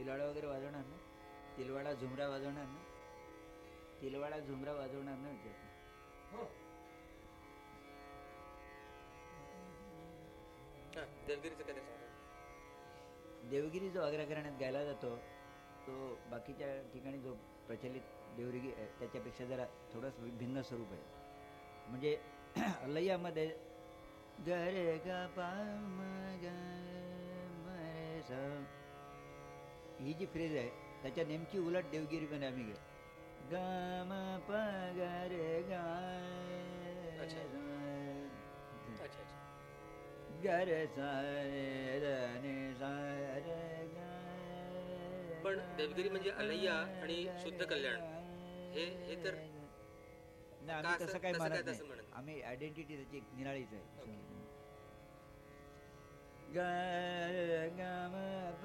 तिलवाडा वगैरे वाजवणार ना? तिलवाडा झुमरा वाजवणार ना? तिलवाडा झुमरा वाजवणार ना देवगिरी जो आग्रा घराण्यात गायला जातो. तो बाकीच्या ठिकाणी जो प्रचलित देवगिरी त्याच्यापेक्षा जरा थोडंसं भिन्न स्वरूप आहे. म्हणजे अल्लय्यामध्ये ग रे ग ही जी फ्रेज आहे त्याच्या नेमकी उलट देवगिरीमध्ये आम्ही गे ग म प ग रे ग अच्छा. स. अच्छा अच्छा ग रे स रे द नि स रे ग पण देवगिरी म्हणजे अलैया आणि शुद्ध कल्याण हे हे तर नाही आम्ही तसं काही तसं मानत काय नाही? आम्ही आयडेंटिटी त्याची निराळीच आहे. ग ग म प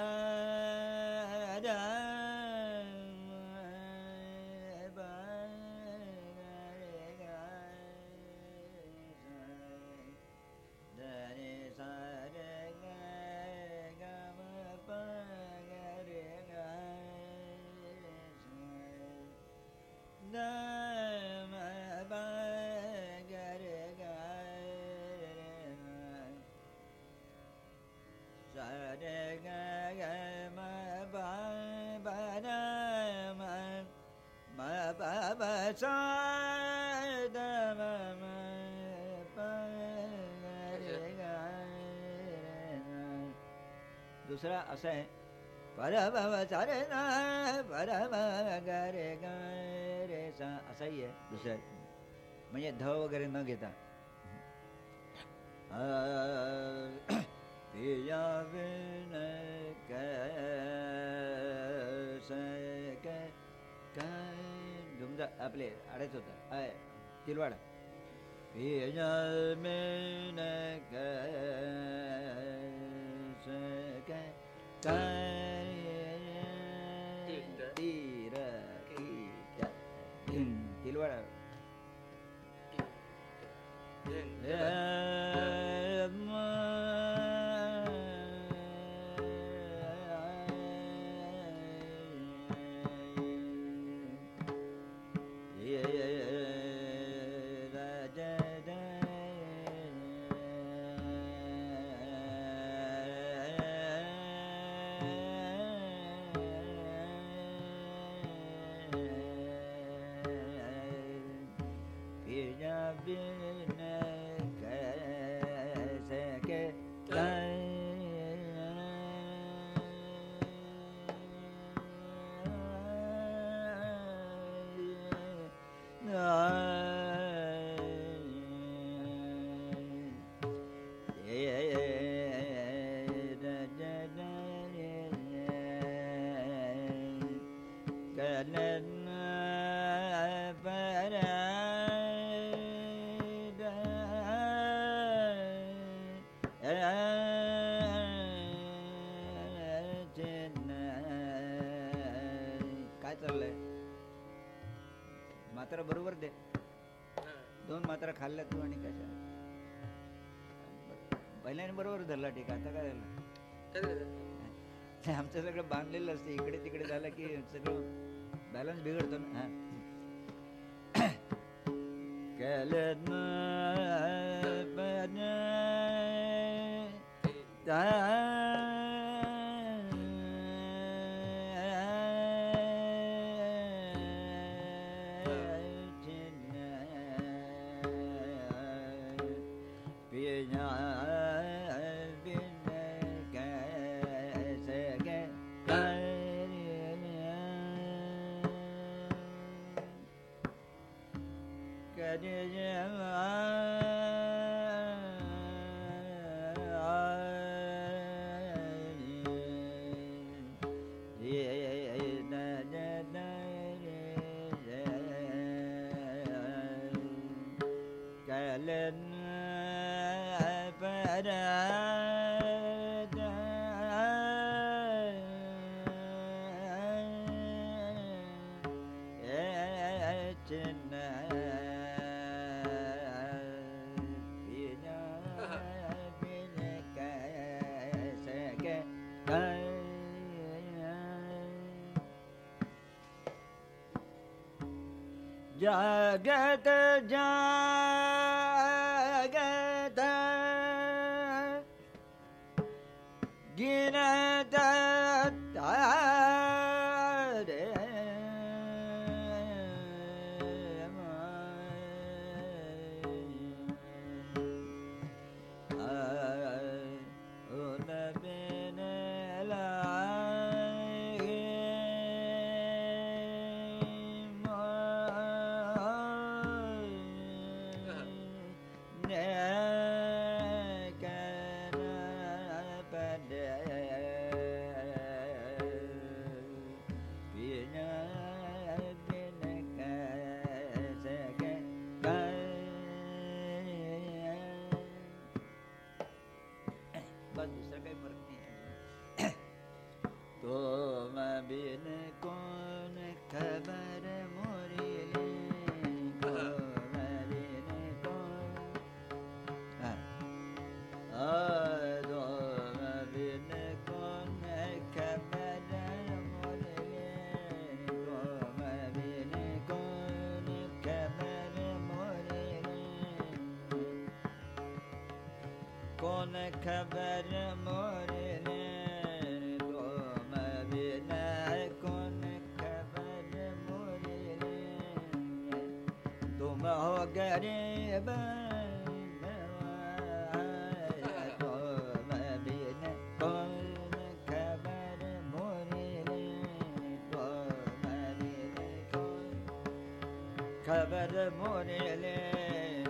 दुसरा असा आहे परभव भव रे ना पर ग रे ग सा असाही आहे दुसरा. म्हणजे ध वगैरे न घेता. पिया बिन दुमदा आपले आडायचं होतं. आहे तिलवाडा. पिया मेन तीर திருவள்ளுவர் दोन खाल्ल्या तू आणि कशा? पहिल्याने बरोबर धरला ठीक आता काय झालं? आमचं सगळं बांधलेलं असते इकडे तिकडे झालं की सगळं बॅलन्स बिघडतो ना हा. जगत जा Son kabar murine Doğma bina kun kabar murine Doğma o gariba خبر موني لين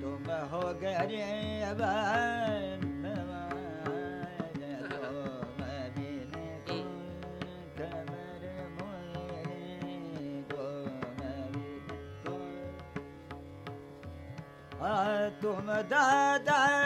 ثم هو قريبه da da da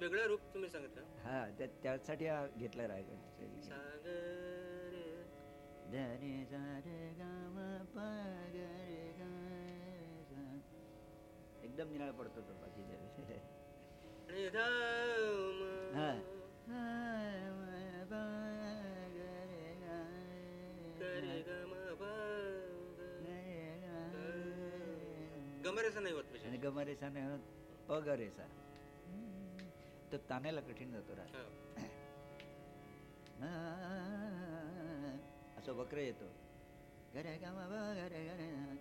वेगळं रूप तुम्ही सांगितलं हा त्या- त्यासाठी हा घेतला राग सागर धरे सा रे गा म प ग रे गा सा. एकदम निराळ पडतो तो बाकीच्या आणि धाम हा. सा म प ग रे गा गरे सा. गम प ग. रे गा. गमरेचा नाही होत गमरेसा नाही होत प ग रे सा तो ताण्याला कठीण जातो राग हा. असं वक्र येतो. गरे ग म ब ग रे ग रे ना.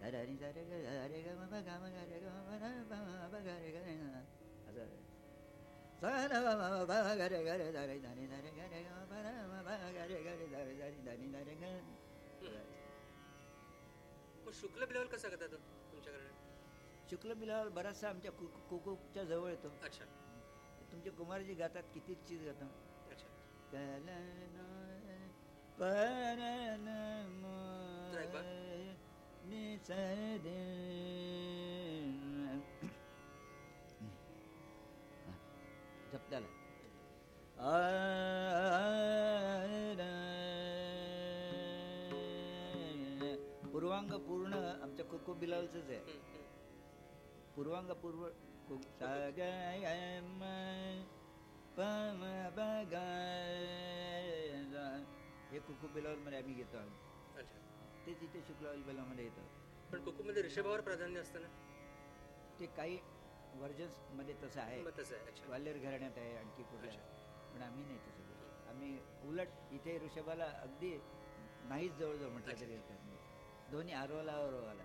ध ध नि ध रे ग ध रे ग म ब ग म ग रे ग म ब र ब म ब ग रे ग रे ना. असं. स न ब म ब ग रे ग रे ध रे ध नि ध रे ग रे ग म ब र म ब ग रे ग रे ध रे ध नि ध नि ध रे ग मग शुक्ल बिलावल कसा तुमच्याकडे? शुक्ल बिलावर बराचसा आमच्या कुकूच्या जवळ येतो. अच्छा. तुमचे कुमारजी गातात किती चीज गातात परन. निसदे जपताला पूर्वांग पूर्ण आमच्या कोको बिलावलच आहे. पूर्वांग पूर्व कु- सागयम पम बगाय हे कुकू बिलावलमध्ये आम्ही घेतो आहोत. ते तिथे शुक्ल बिलामध्ये येतं पण कुकुमध्ये ऋषभावर प्राधान्य असतं ना? ते काही वर्जन्समध्ये तसं आहे. ग्वाल्हेर घराण्यात आहे आणखी कुठल्या पण आम्ही नाही तसं आम्ही उलट इथे ऋषभाला अगदी नाहीच जवळजवळ म्हटलं तरी दोन्ही आरोला आरोवाला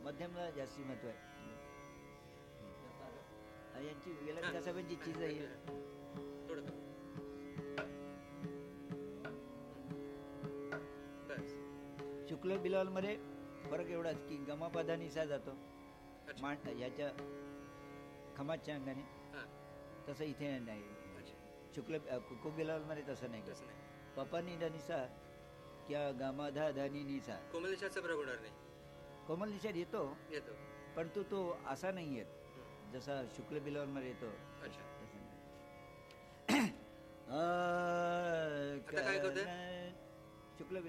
मध्यमला जास्ती महत्त्व आहे. यांची वेळेला कसाबांची चीज आहे. शुक्ल बिलावलमध्ये फरक एवढाच की गमापदा निसा जातो. मांड याच्या खमाच्या अंगाने. तसं इथे नाही. शुक्ल कुकू बिलावलमध्ये तसं नाही तसं नाही. पपानी निसा किंवा गमाधा धनी निसा. कोमलेशाचा प्रयोग होणार नाही. कोमल निषाद येतो. येतो. पण तो तो असा नाही येत. जसा शुक्ल बिलावलमध्ये येतो. अच्छा.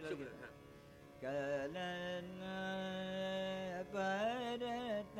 शुक्ल. हा. कलन परत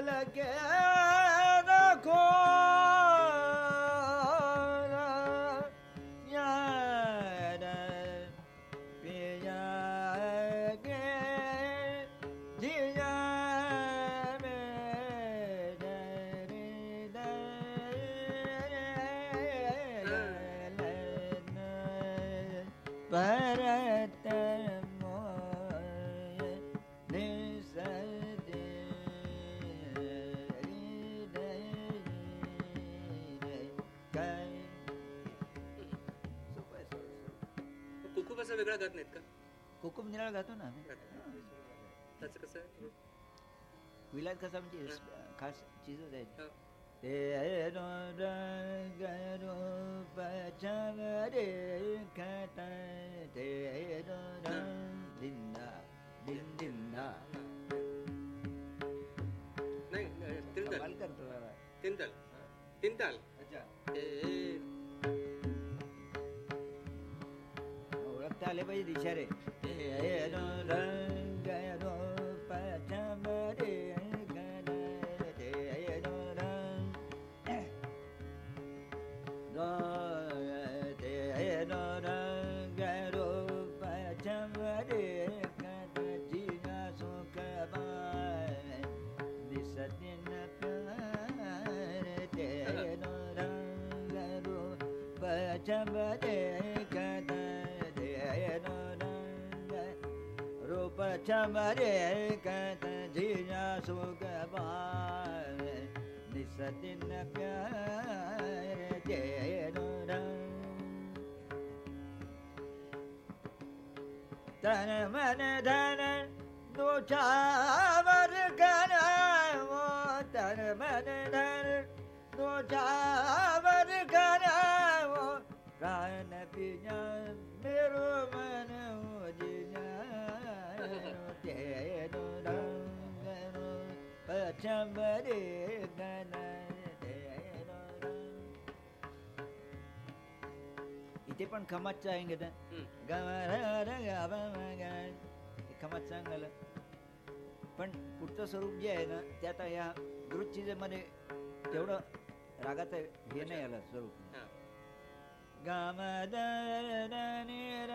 கலகே वेगळा गात नाहीत का? कोकम निराळ गातो ना आम्ही. त्याचं कसं आहे? विलास कसा म्हणजे खास चीजच आहे. हा. रंगरो पचवरे खत रंग दिंदा दिन दिंदा नाही ताल तीन ताल तीन ताल अच्छा. शारे चमरे कत जीना सुख निसदिन प्यार तन मन धन दो चावर कर वो तन मन धन दो चावर कर वो प्राण पिया मेरो मन तेरो रंग इथे पण खमातचं आहे. घेत. खमात सांगायला पण पुढचं स्वरूप जे आहे ना ते आता या मध्ये तेवढं रागाचं हे नाही आलं स्वरूप. निर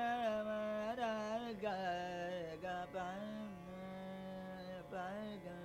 ग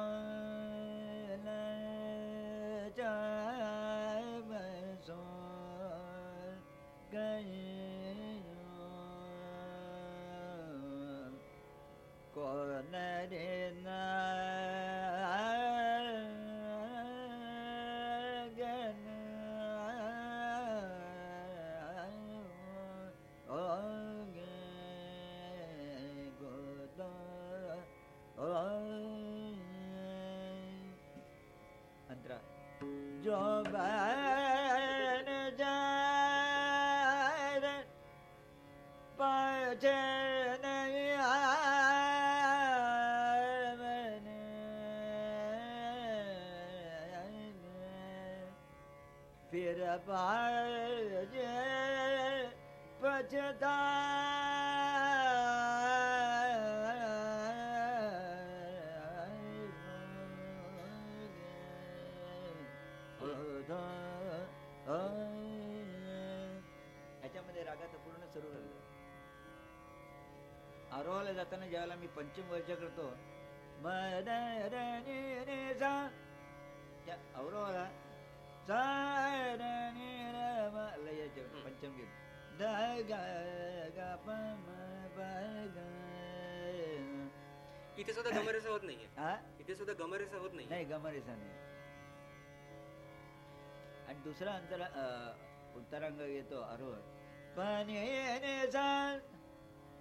Roba जाताना ज्यावेळेला मी पंचम वर्ष करतो औरवाला पंचम गीत. द ग ग प इथे सुद्धा गमरेसा होत नाहीये. हा इथे सुद्धा गमरेसा होत नाही नाही गमरेसा नाही. आणि दुसरा अंतर उत्तरांग येतो आरोह पाणी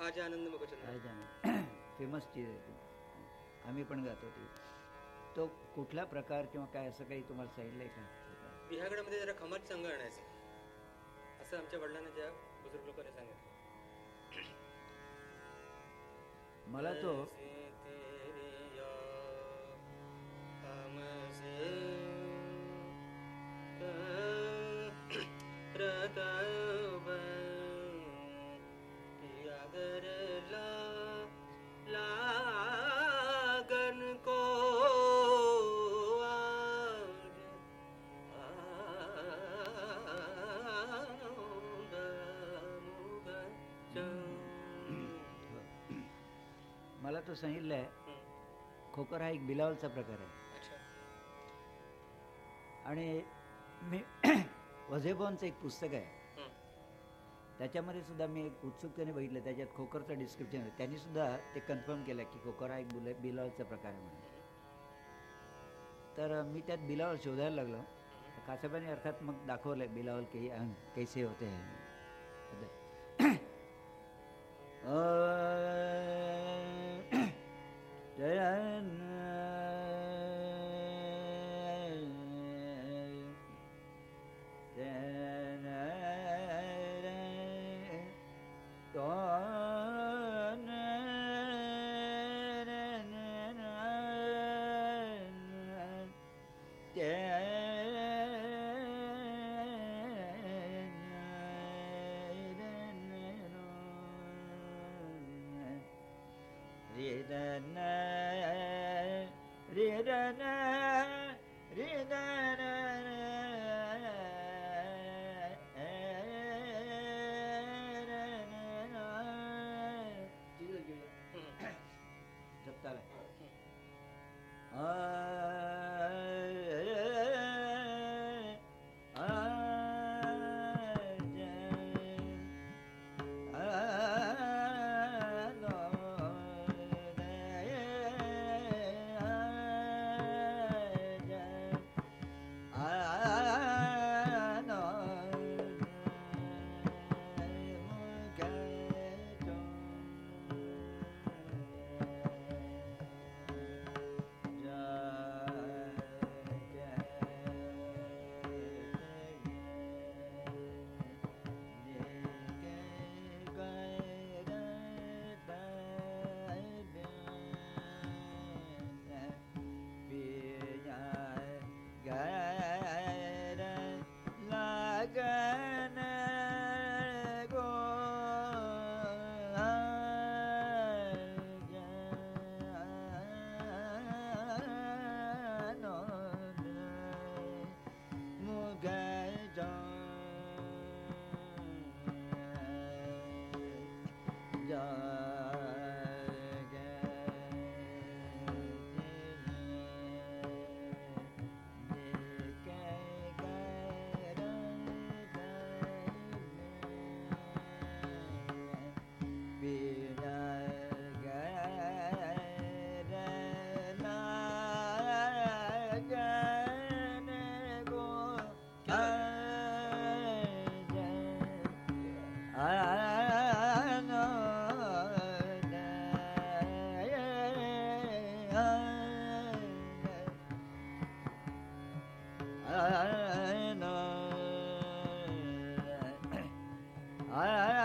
माहिती आज आनंद मगचंद्र. आहे जाणे फेमस ती आम्ही पण गातो ती. तो कुठला प्रकार किंवा काय असं काही तुम्हाला सांगितलं आहे का? बिहागडामध्ये जरा खमात संघ आणायचं. असं आमच्या वडिलांना ज्या बुजुर्ग लोकांनी सांगितलं. मला तो सांगितलं आहे हं. खोकर हा एक बिलावलचा प्रकार आहे. आणि मी वझेबॉनचं एक पुस्तक आहे. त्याच्यामध्ये सुद्धा मी एक उत्सुकतेने बघितलं त्याच्यात खोकरचं डिस्क्रिप्शन आहे. त्यांनी सुद्धा ते कन्फर्म केलं की खोकर हा एक बुल बिलावलचा प्रकार आहे म्हणून. तर मी त्यात बिलावल शोधायला लागलो. कासाबाने अर्थात मग दाखवलं बिलावल के अंग कैसे होते हैं. 人。哎哎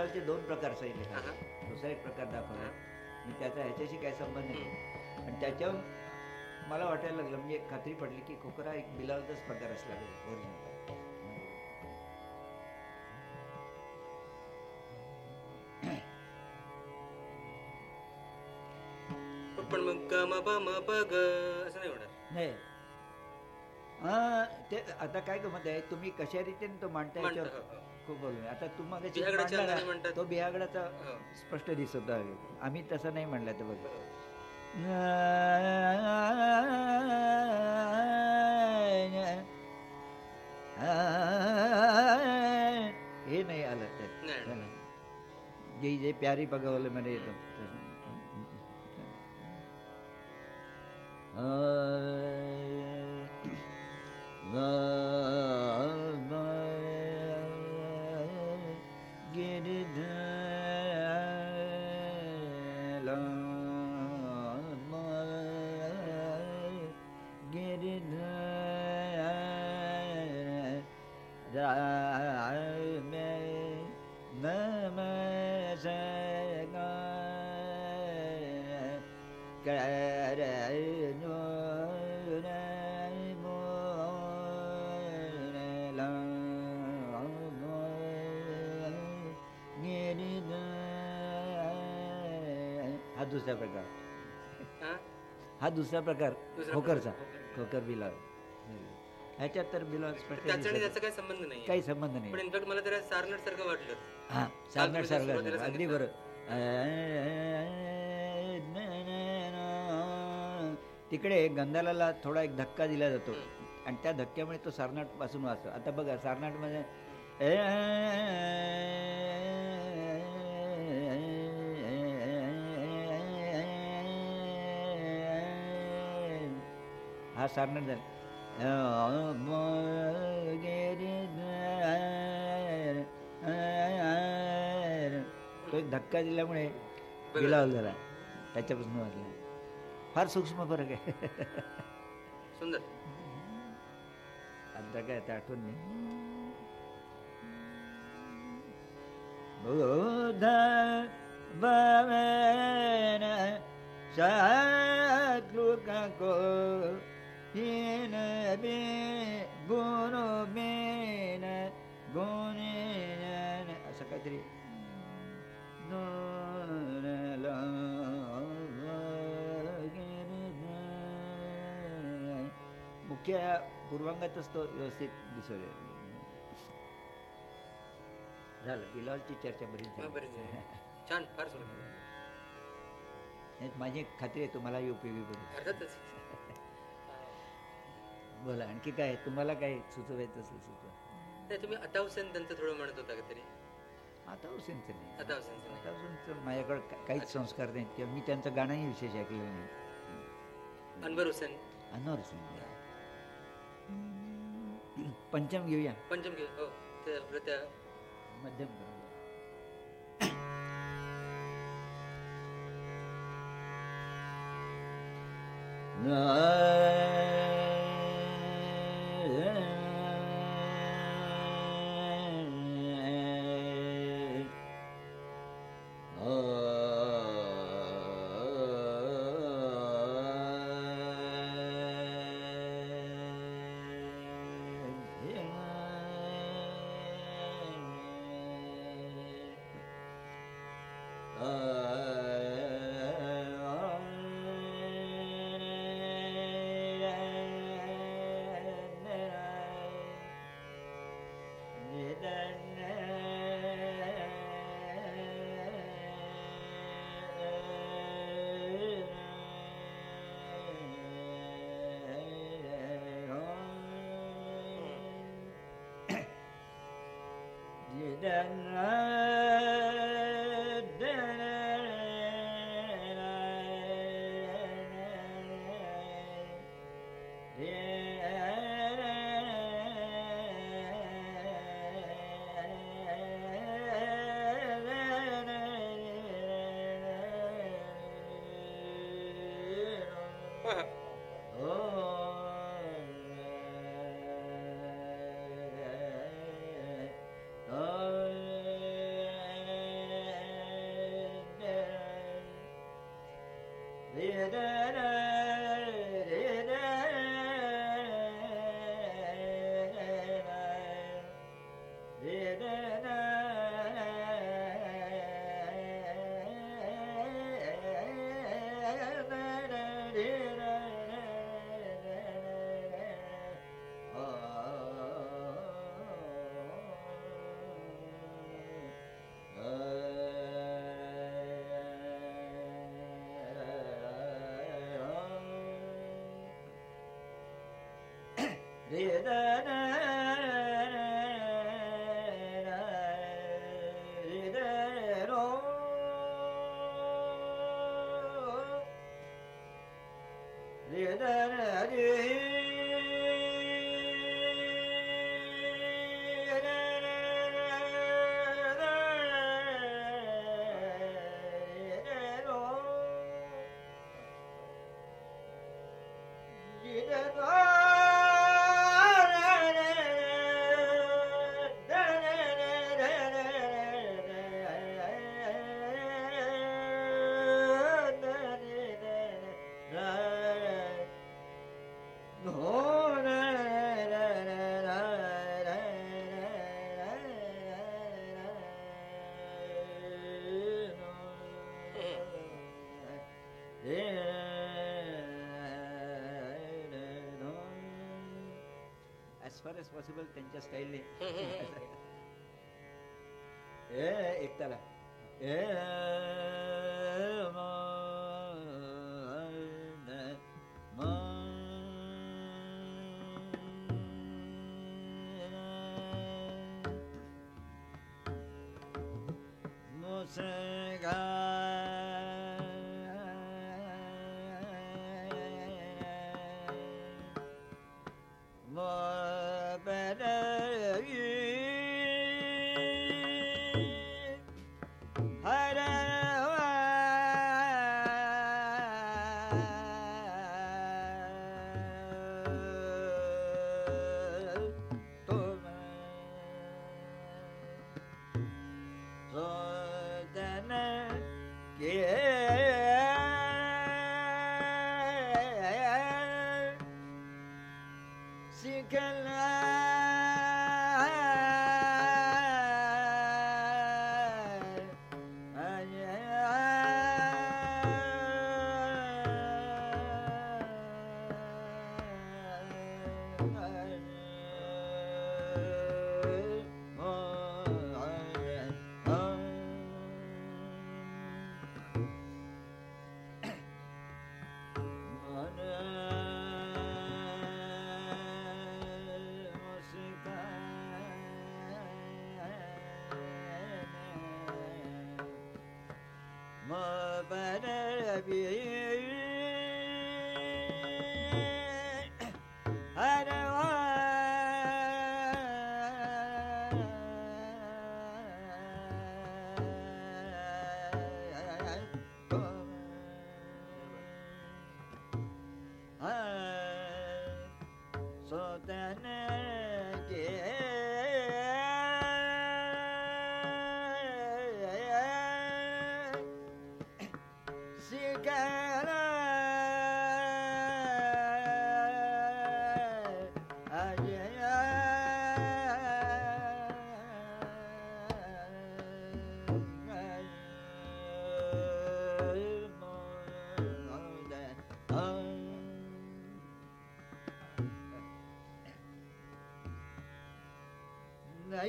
बिलालचे दोन प्रकार सांगितले. दुसरा एक प्रकार दाखवला. मी त्याचा ह्याच्याशी काय संबंध नाही. आणि त्याच्यावर मला वाटायला लागलं म्हणजे खात्री पडली की कोकर हा एक बिलालचाच प्रकार असला पाहिजे ओरिजिनल पण मग ग म ब म प ग असं नाही होणार? नाही. हा, ते आता काय गमत आहे तुम्ही कशा रीतीने तो मांडता याच्यावर? हो, हो. खूप बोलून आता तुम्हाला. तो बिहागडाचा हो. स्पष्ट दिसत आहे आम्ही तसं नाही म्हणलं तर बघ हे नाही आलं त्यात. जे जे प्यारी पगवलं मध्ये येतं हा दुसरा प्रकार. हा? दुसरा प्रकार खोकरचा खोकर बिलाल. ह्याच्यात तर बिलाल स्पष्ट काही संबंध नाही काही संबंध नाही पण इनफॅक्ट मला सारनट सारखं वाटलं. हा सारनाट सारखं अगदी. बरं. तिकडे गंधालाला थोडा एक धक्का दिला जातो. आणि त्या धक्क्यामुळे तो सारनाटपासून वाचतो. आता बघा सारनाट हा सारनाट झाला. तो एक धक्का दिल्यामुळे बिलावल झाला त्याच्यापासून वाचला फार सूक्ष्म फरक आहे. सुंदर. आता काय आता आठवण नाही. बुध भवन शाकृको हीन बे गुरु बेन गुणेन असं काहीतरी मुख्य पूर्वांगातच तो व्यवस्थित दिसवले झालं बिलालची चर्चा बरीच हा, झाली बरेच जण. छान फार सुंदर यात माझी खात्री आहे तुम्हाला उपयोगी पडेल अर्थातच बोला आणखी काय? तुम्हाला काय सुचवायचं असेल सुचवा. तुम्ही आता हुसेन त्यांचं थोडं म्हणत होता का तरी? नाही. माझ्याकडे काहीच संस्कार नाहीत किंवा मी त्यांचं गाणंही विशेष ऐकलेलं नाही. अनवर हुसेन. अनवर हुसेन पंचम घेऊया. पंचम घे हो. ते giden her. Far as possible त्यांच्या स्टाईलने ए एकताला. ए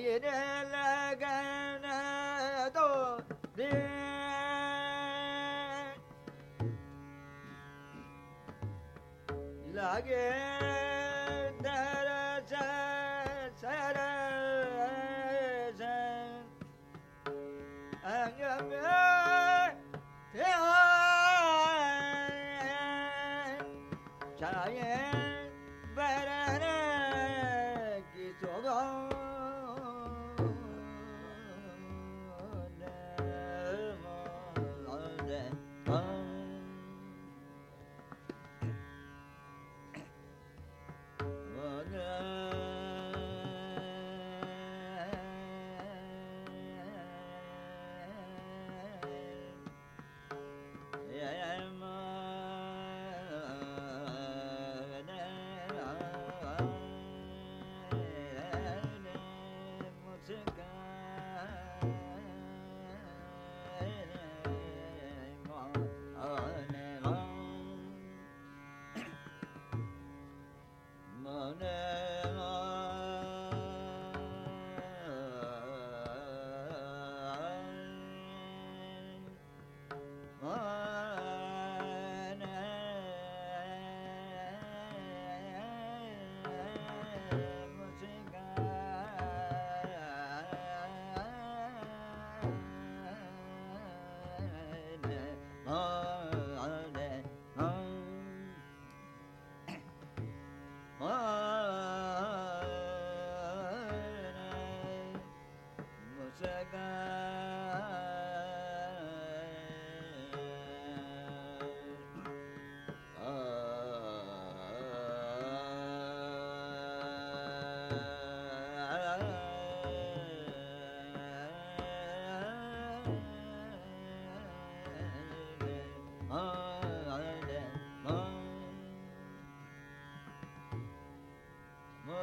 سيدها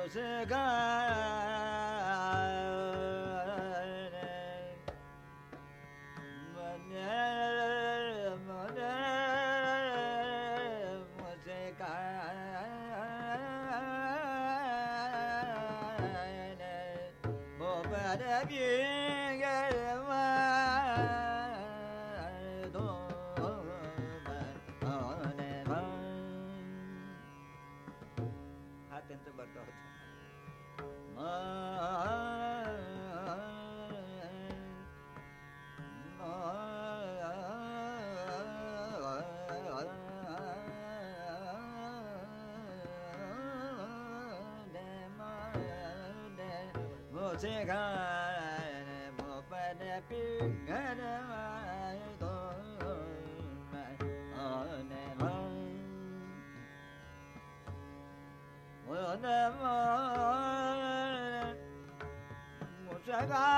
Sega バイ。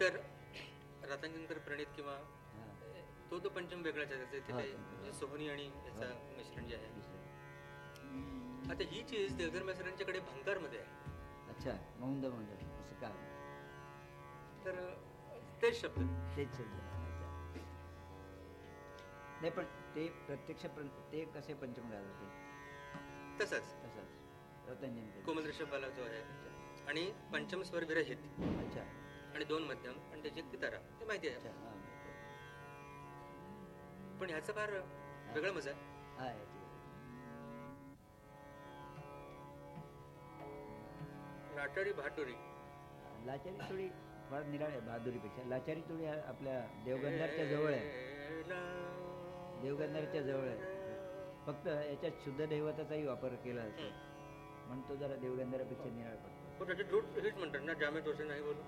तर राधांजनकर प्रणित किंवा तो तो पंचम वेगळाच आहे त्याचे ते. म्हणजे सोहनी आणि याचा. मिश्रण जे आहे. आता ही चीज देवधर मेसरांच्याकडे भंगारमध्ये आहे. अच्छा मौंद मौंद असं का? तर तेच शब्द. तेच शब्द. नाही पण ते प्रत्यक्ष ते कसे पंचम गात होते तसंच. तसंच. रतनजन कोमल ऋषभवाला जो आहे आणि पंचम स्वर विरहित अच्छा. आणि दोन मध्यम आणि त्याची एक तितारा ते माहिती आहे. पण ह्याचा फार वेगळा मजा आहे. लाटारी भाटोरी. लाचारी थोडी फार निराळ आहे बहादुरीपेक्षा लाचारी थोडी आपल्या देवगंधारच्या जवळ आहे. देवगंधारच्या जवळ आहे. फक्त याच्यात शुद्ध दैवताचाही वापर केला जातो. म्हणून तो जरा देवगंधारापेक्षा निराळ पडतो. पण त्याचे ड्रूट हिट म्हणतात ना जामे टोसे नाही बोलू.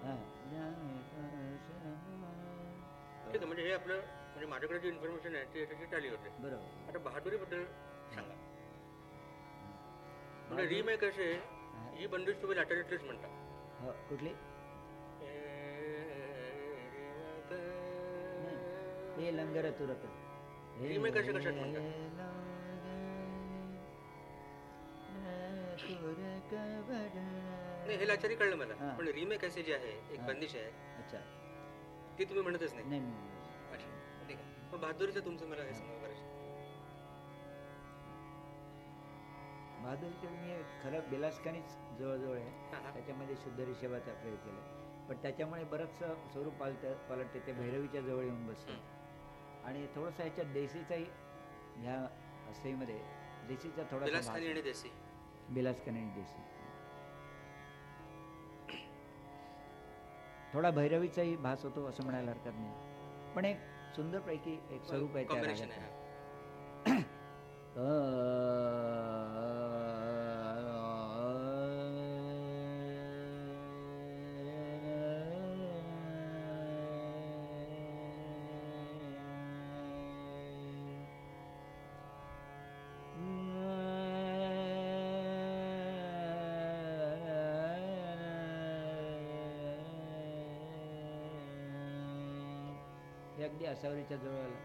ठीक आहे म्हणजे हे आपलं म्हणजे माझ्याकडे जी इन्फॉर्मेशन आहे ती त्याची टाली होते. बरोबर. आता बहादुरीबद्दल सांगा. म्हणजे रिमेक असे ही. बंदिश तुम्ही लाटारीतलीच म्हणता. हो कुठली? हे लंगर तुरत. Remake असे कशात म्हणतात? नाही हे लाचारी कळलं मला. पण रिमेक असे जे आहे एक. बंदिश आहे अच्छा. ती तुम्ही म्हणतच नाही. अच्छा ठीक आहे. मग बहादुरीचं तुमचं मला हे सांगा बरं. बहादुरीचे मी खरं बेलास्कानीच जवळजवळ आहे. त्याच्यामध्ये शुद्ध ऋषभाचा प्रयोग केला पण त्याच्यामुळे बरंचसं स्वरूप पालतं पालटते ते भैरवीच्या जवळ येऊन बसतं. आणि थोडंसं ह्याच्यात देसीचाही ह्या असईमध्ये देसीचा देसी. बेलास्कानी आणि देसी. थोडा भैरवीचाही भास होतो असं म्हणायला हरकत नाही. पण एक सुंदरपैकी एक स्वरूप आहे त्या अगदी असावरीच्या जवळ आला.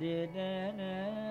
did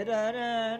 ra ra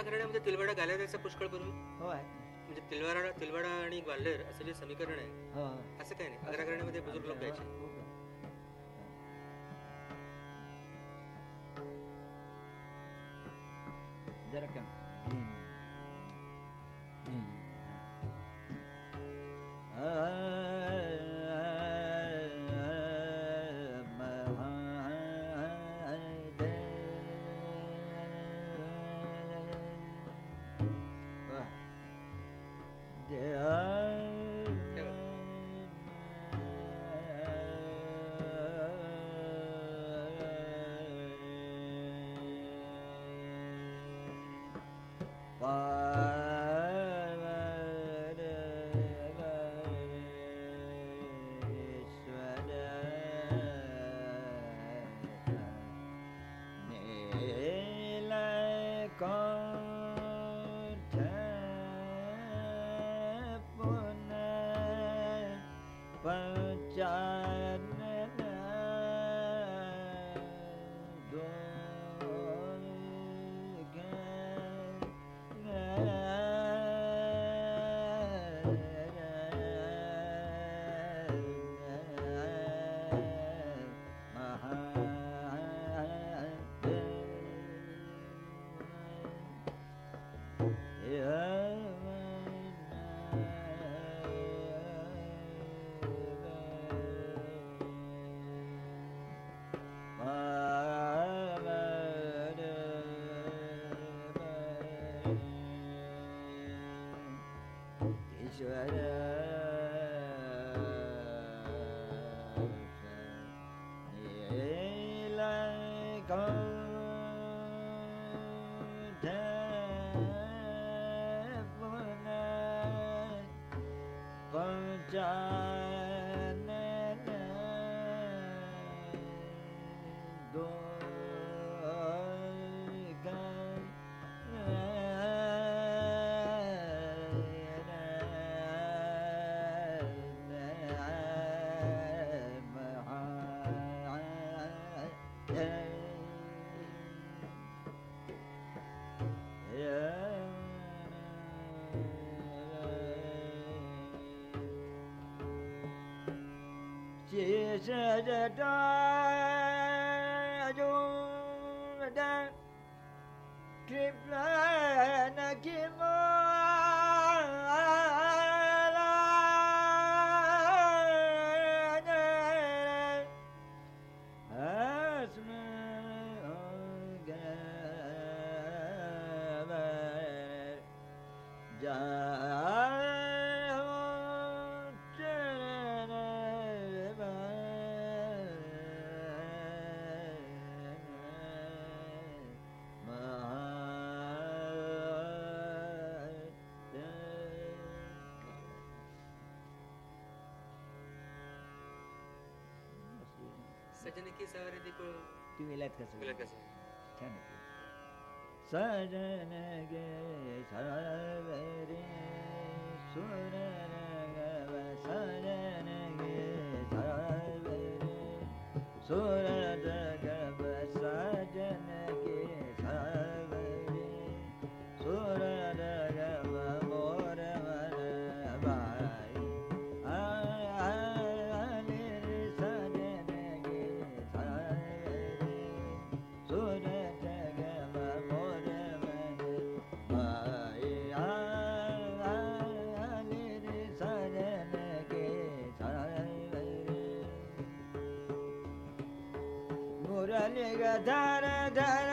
Agra घराण्यामध्ये Tilwara गाल्याचा पुष्कळ पूर्वी हो आहे म्हणजे तिलवाडा तिलवाडा आणि ग्वाल्हेर असं जे समीकरण आहे हो. असं काय नाही. आग्रा घराण्यामध्ये बुजुर्ग लोक यायचे. da da da કે સવારે દીકરો તું એલાત કરશો એલાત કરશો છે ને સજન ગે સર્વે સુર ગવ સજન ગે સર્વે સુર ga da da da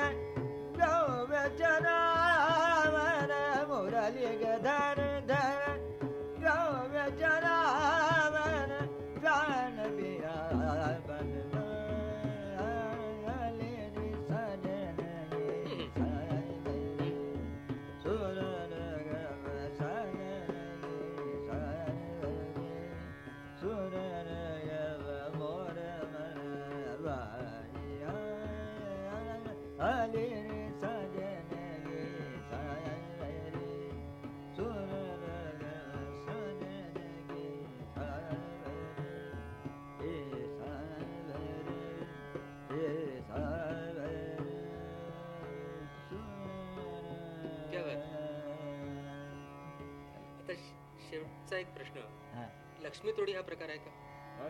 शेवटचा एक प्रश्न हा लक्ष्मी तोडी हा प्रकार आहे का हा?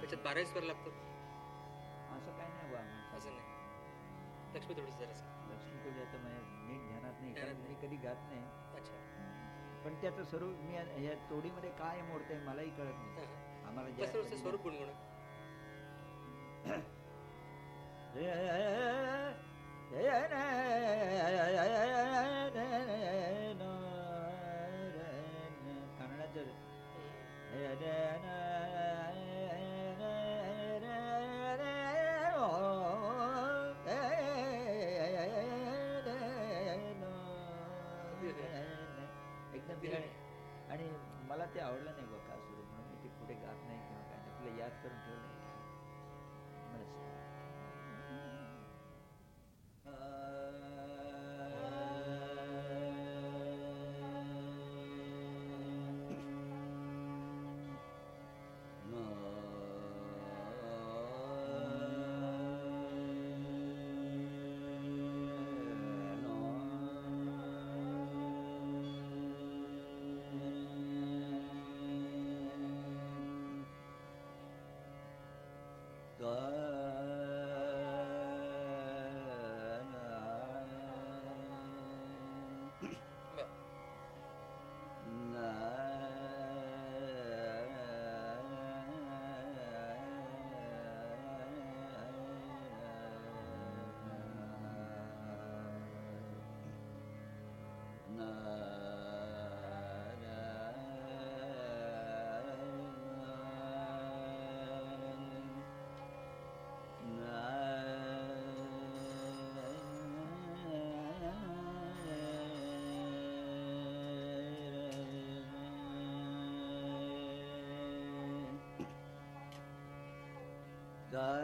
त्याच्यात बाराही स्वर लागतात असं काय नाही बा असं नाही लक्ष्मी तोडी जरा लक्ष्मी पूजा तर माझ्या नीट ध्यानात नाही कारण ध्यानात मी कधी गात नाही अच्छा पण त्याचं स्वरूप मी या- तोडीमध्ये काय मोडतंय मलाही कळत नाही हा, हा. आम्हाला कसं ज्या- असं स्वरूप da da Đó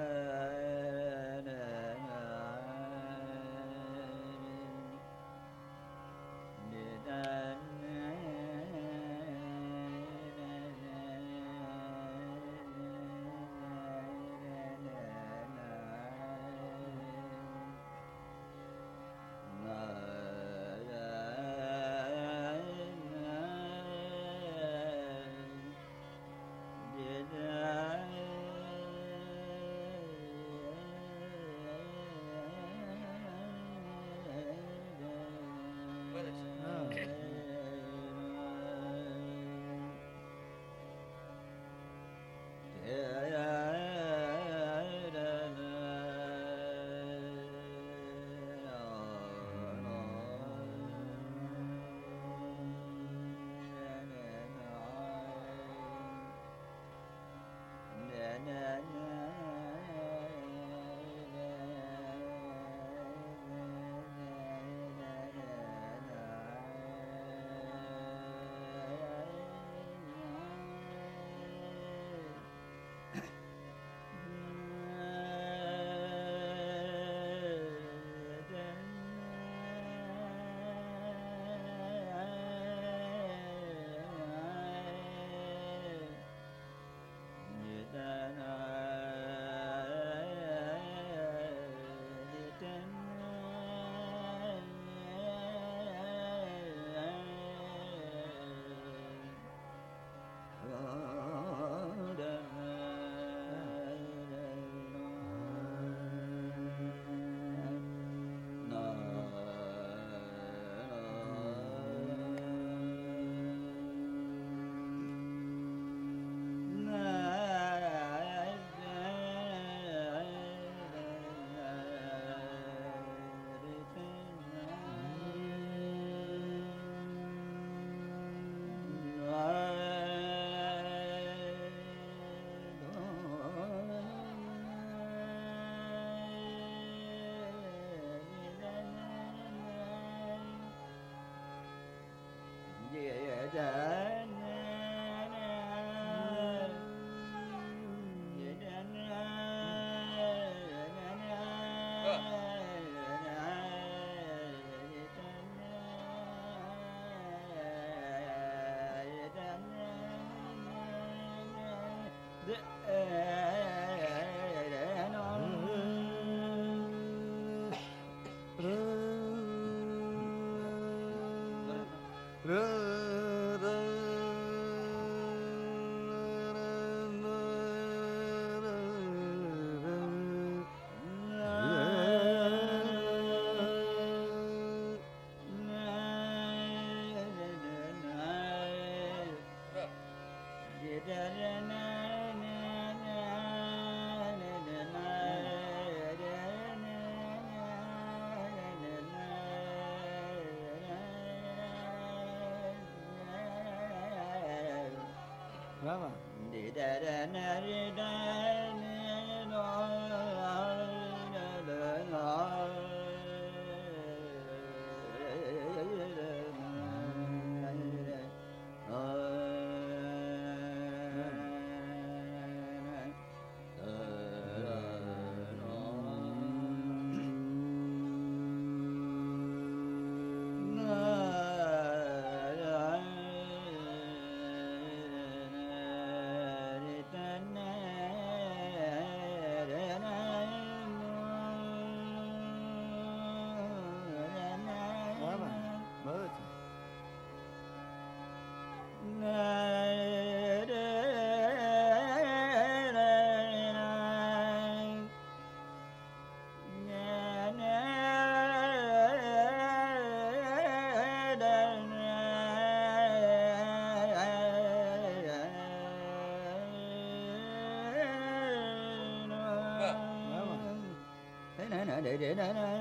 để để để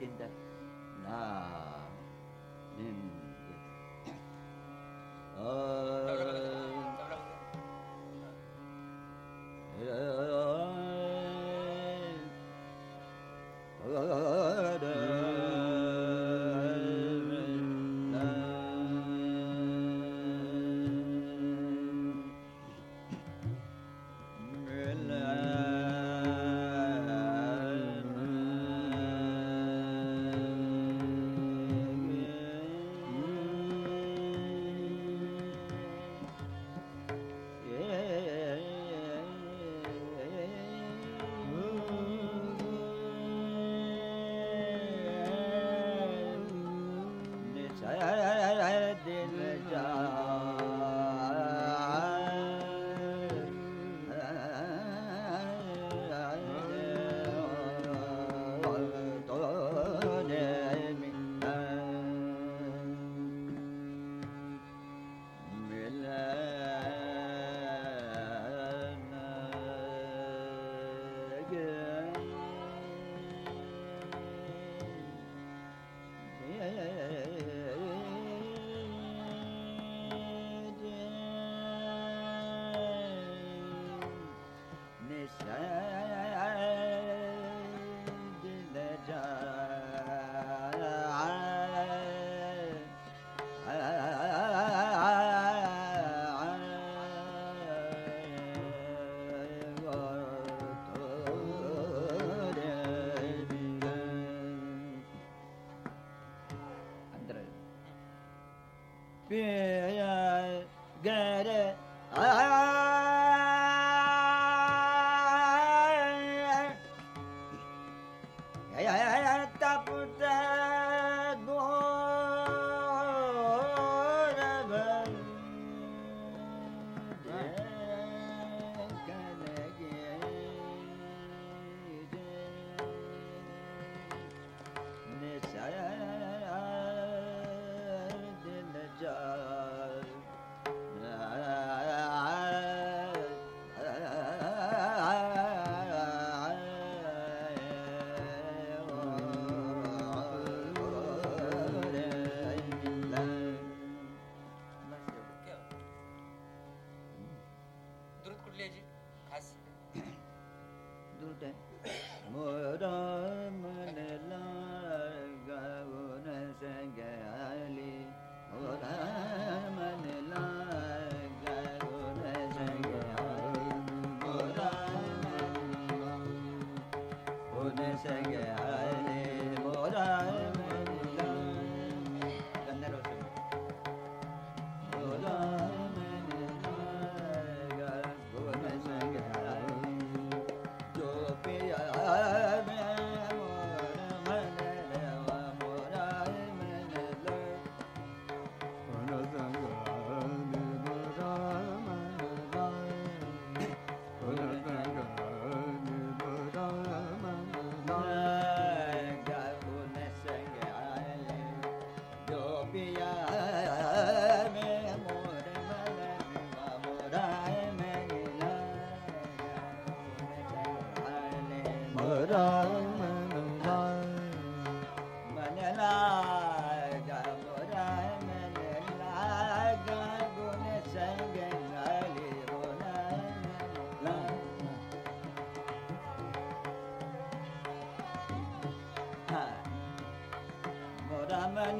in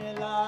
in Daniela.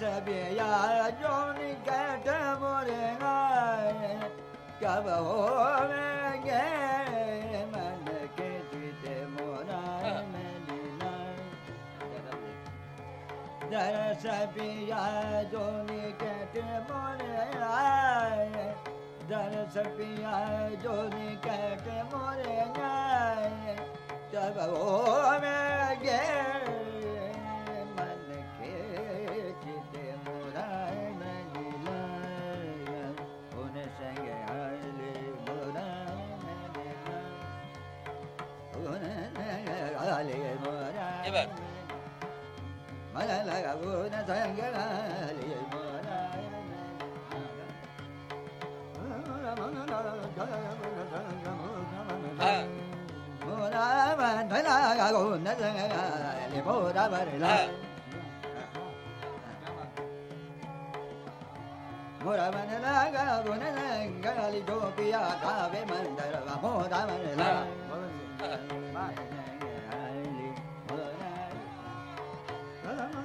बिया जोनि कट मोरे गाय कब हो गे मन के चित मोरा मिला दरस बिया जोनि कट मोरे गाय दरस बिया जोनि कट मोरे गाय कब हो गे À. thấy là cả cổ nó để bố đã về để lại mô đại mình là cả cổ nó cả là đi chỗ kia đã về mình đại là mô đại mình là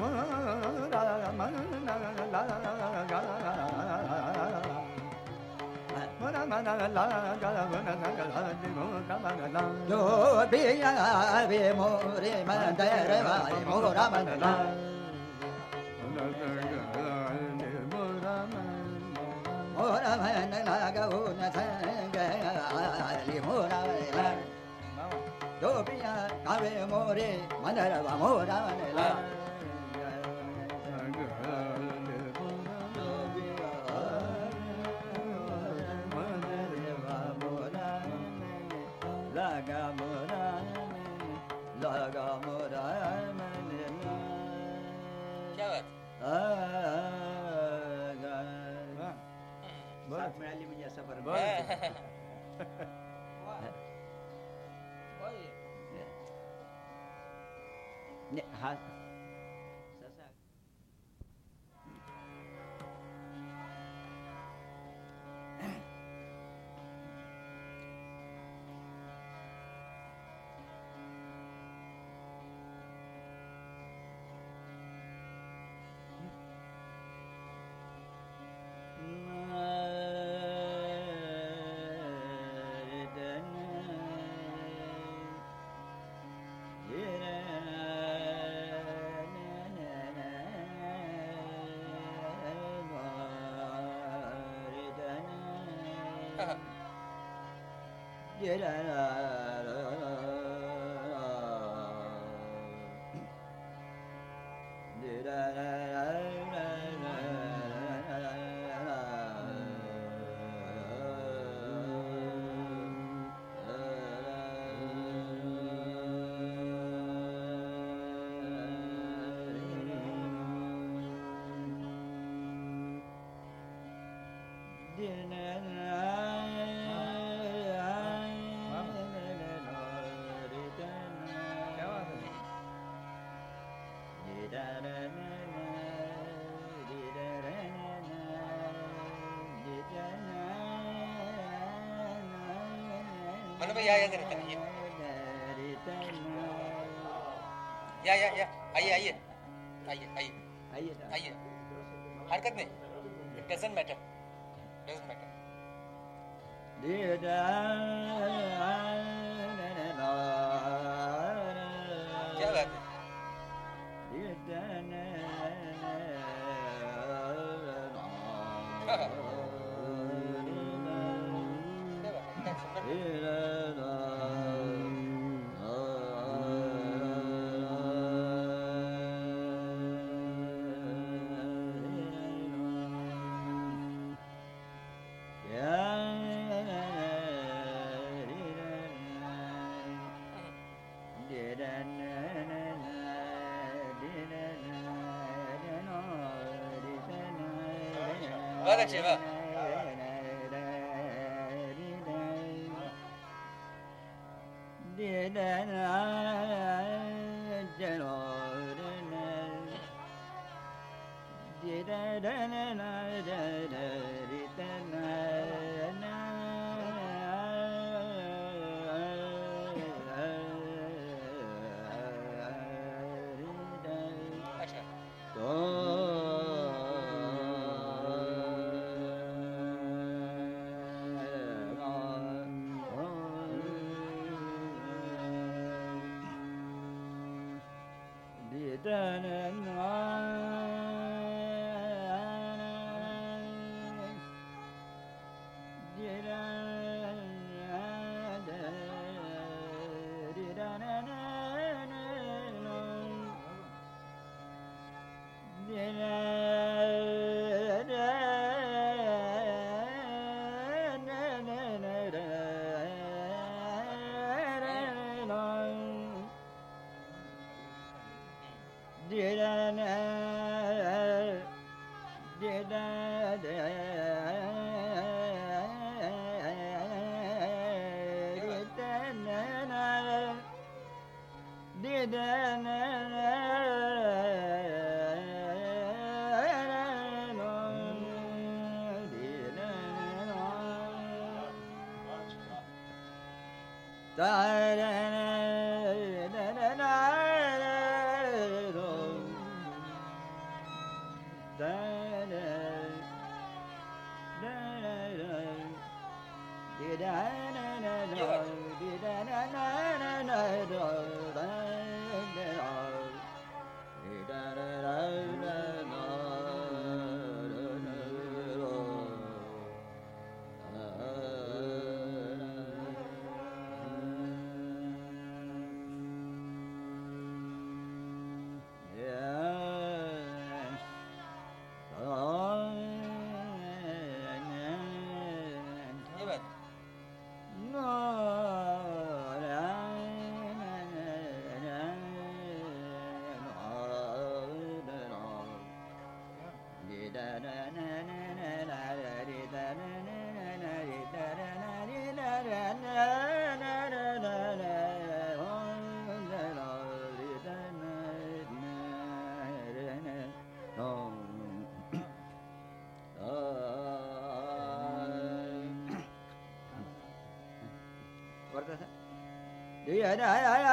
Do be a, I be a more, Mandara, more, I मिळाली म्हणजे असं बरं ने- हा vậy là, là म्हणून या या जरा या या. या आइए आइए आइए आइए आइए हरकत नहीं. It doesn't matter 媳妇哎呀哎呀哎呀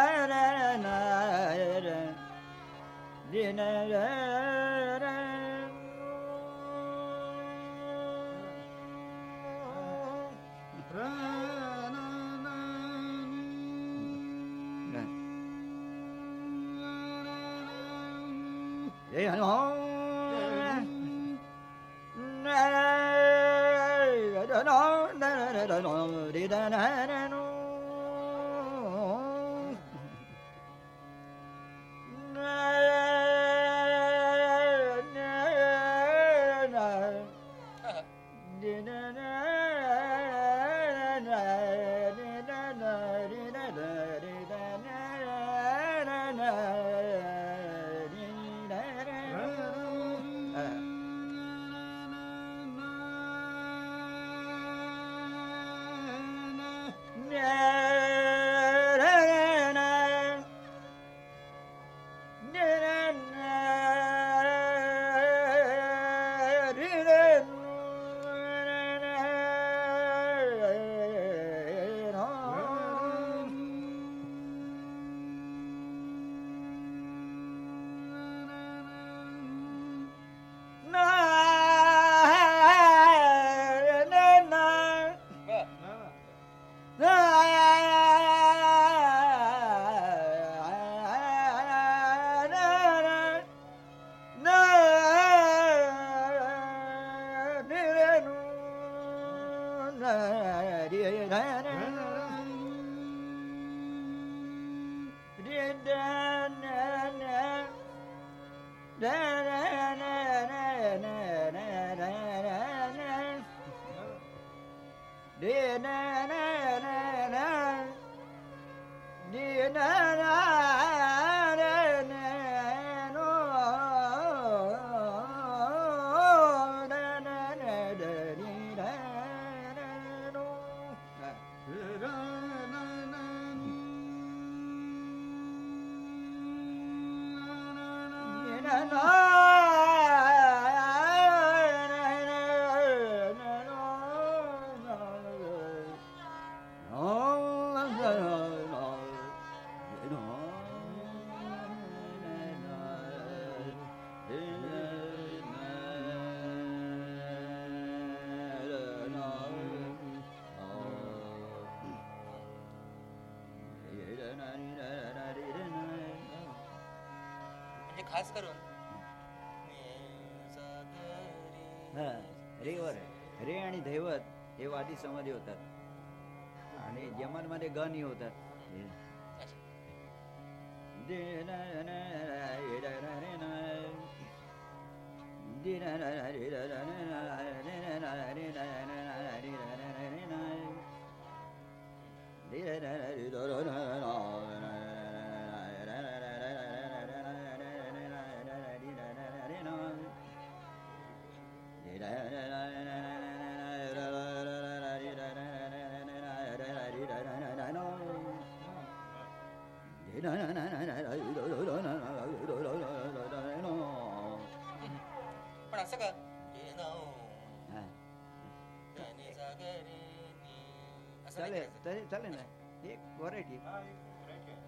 Hasta luego.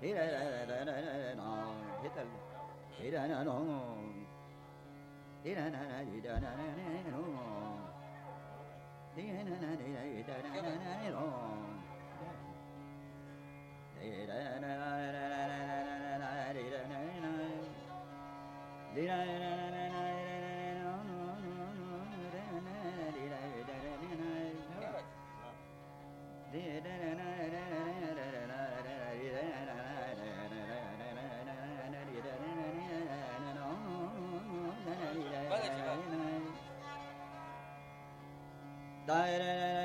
He, दायरे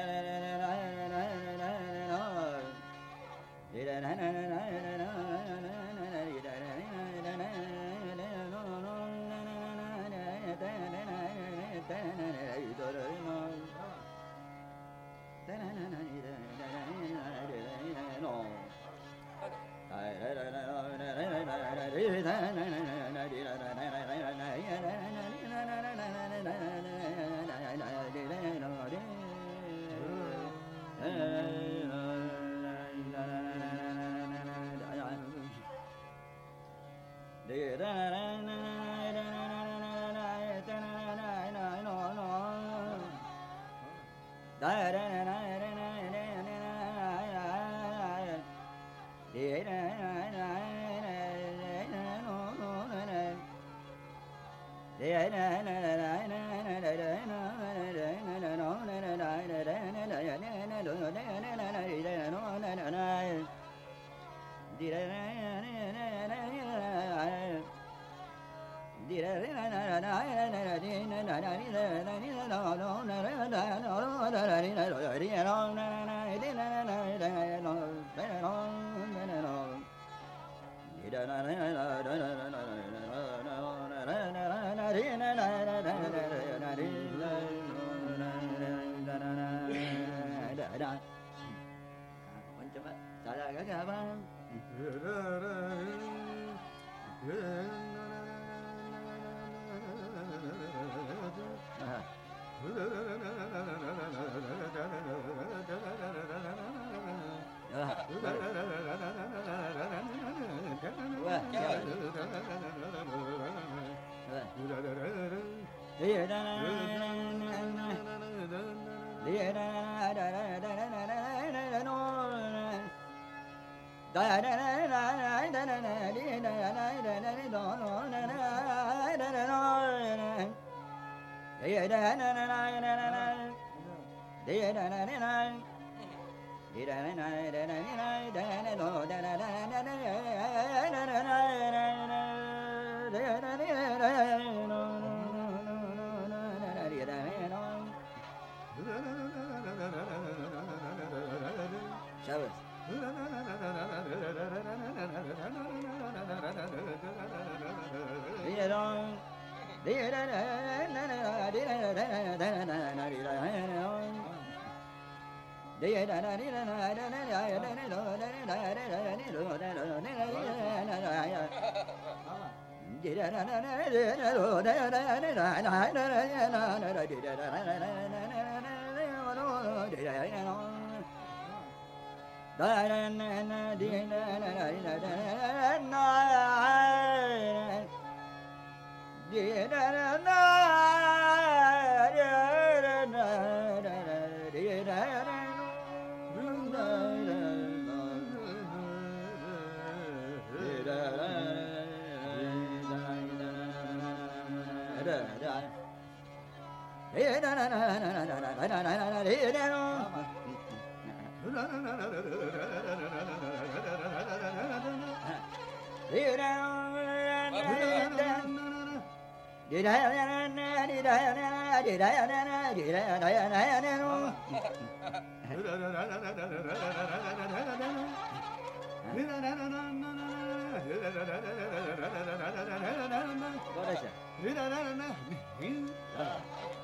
Yeah. Good idea.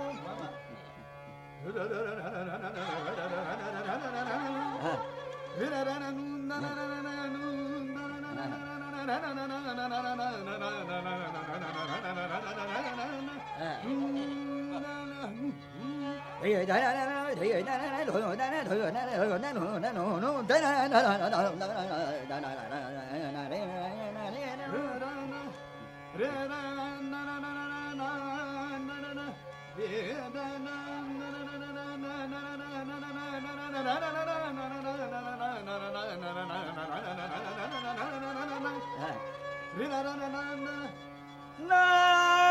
Yeah, na na na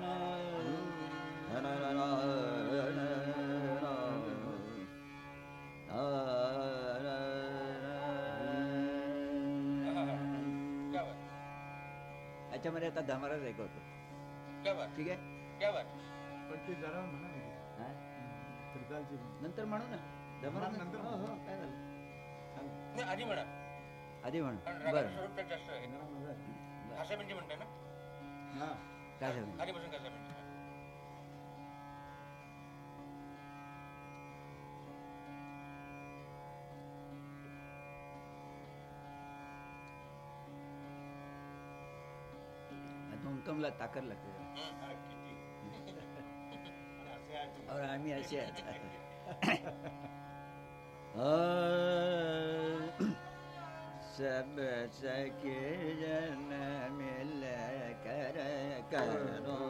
याच्यामध्ये आता धमाराच ऐकवतो क्या बात ठीक आहे? पण ते जरा म्हणा. हा? नंतर म्हणू ना. धमाराज नंतर हो, हो, काय झालं? नाही आधी म्हणा. आधी म्हणू. बरं. अशा मिनिटे म्हणताय ना? हा. काय झालं? आधीपासून कशा मिनिटे तुमला ताकद लागते और आम्ही असे आहेत सब सके जन मिल कर करो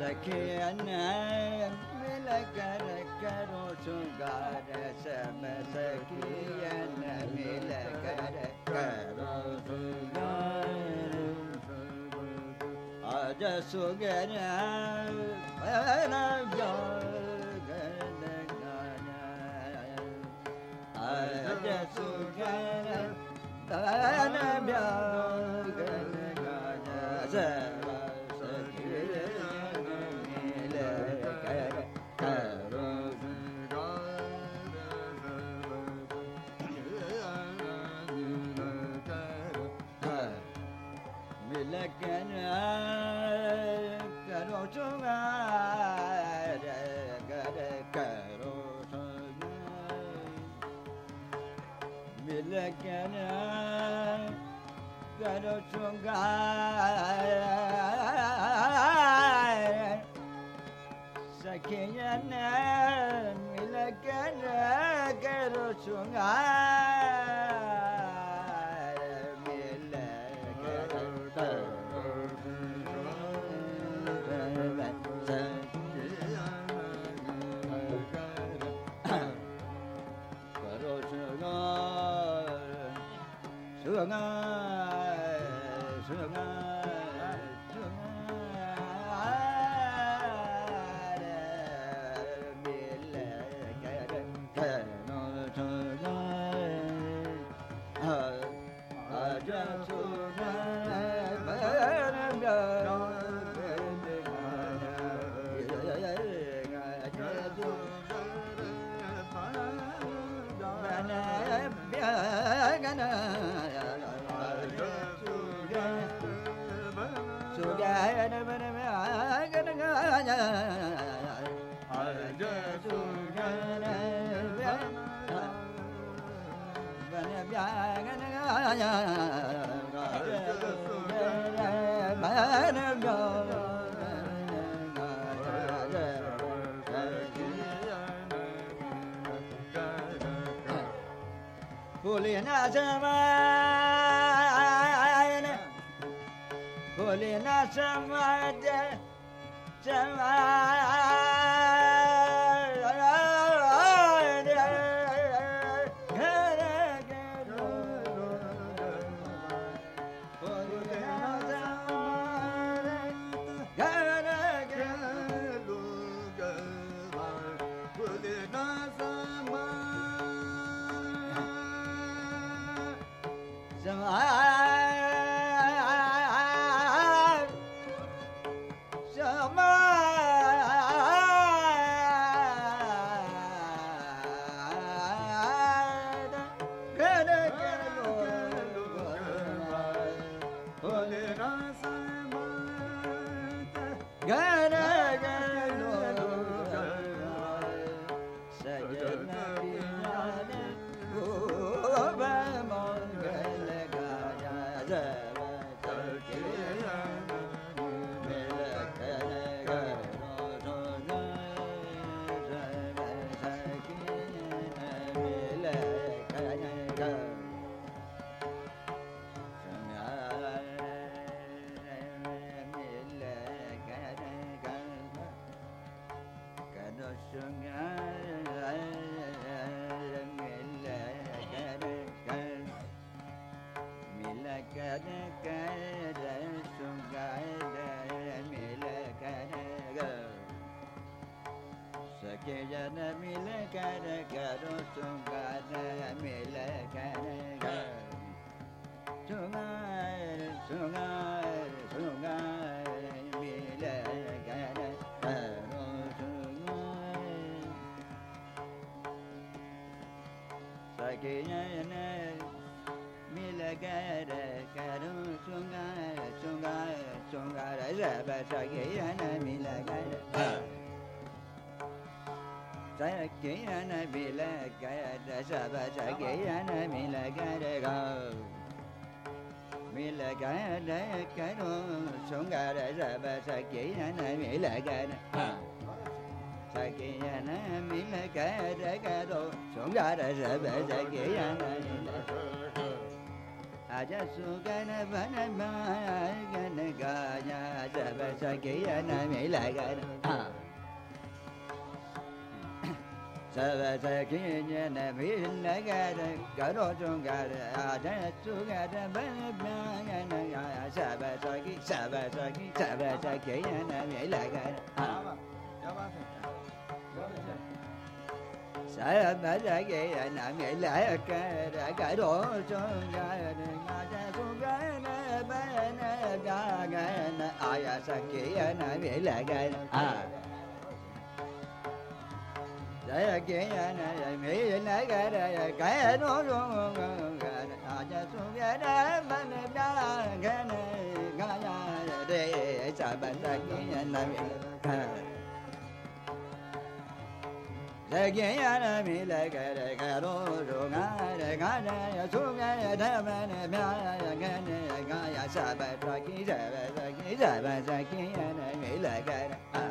سكينا ملك لك رسوغار سم سكينا ملك لك رسوغار أجسوغار أنا جار Yeah. Sakinya, Sakiyane milekere kere şungar Kulina sama ayana Kulina sama sama जन मिल कर करो सुंगार मिल कर सुंगार सुंगार सुंगार मिल कर करो सुंगार सकियन मिल कर करो सुंगार सुंगार सुंगार सब सकियन मिल कर केई राना मिला गाय राजा बाछा घैयाना मिला गार गाव मिला गाय नाय गारो सुगा राजा बाछा केइयाना मेला गार सागियाना मिला गाय र गाव सुगा राजा भाजा घ्याय आना आजा सुगाना भना माया गन गाजा भासा घ्यायना मेला गारो sa va sa ki nha na vi na ga da ga ro chung ga da da chu ga da ba ba ga na ga sa va sa ki sa va sa ki sa va sa ki nha na vi la ga ha sa va sa ki na vi la ga da ga ro chung ga da ga da chu ga na ba na ga ga na a ya sa ki na vi la ga ha để là chuyện này này nghĩ đến đấy cái này cái ấy nó xuống à cha xuống cái đấy bên em đó là cái này cái này để sợ bệnh tật cái này để cái này là mi lệ cái để cái đó rồi ngã để ngã để xuống cái đấy mà này mà cái này ngã sợ bệnh tật cái sợ bệnh tật cái sợ bệnh tật cái này mi lệ cái này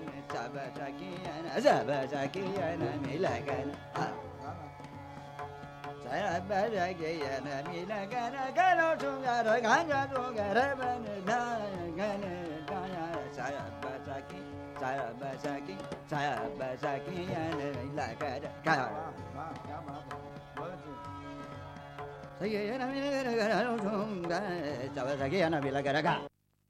ذهب شكيا ذهب شكيا ملكنا ذهب شكيا ملكنا كانوا شجر كانوا شجر بن كان ذهب شكيا ذهب شكيا ذهب شكيا ملكنا كانوا Saya nak bila gara-gara, saya nak bila gara-gara.